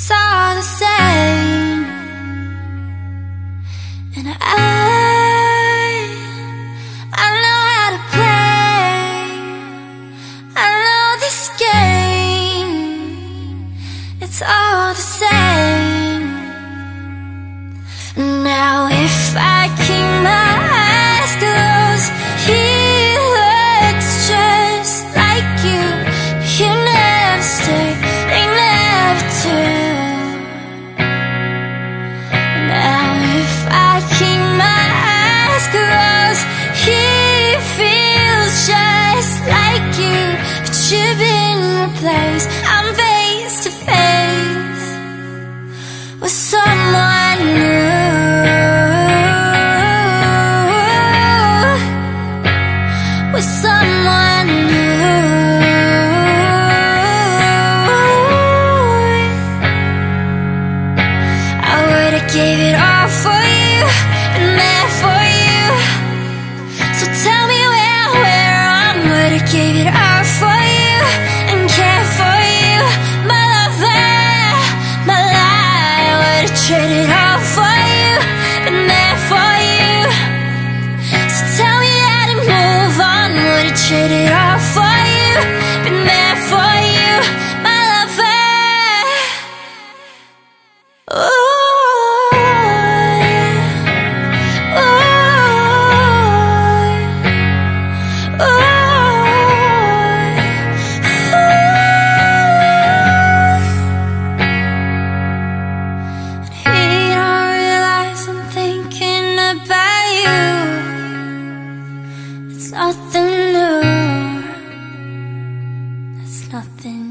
it's all the same. And I, I know how to play. I know this game, it's all the same. gave it all for you and there for you. So tell me where we're wrong. Would have gave it all for you and care for you, my lover, my. Would have traded all. Nothing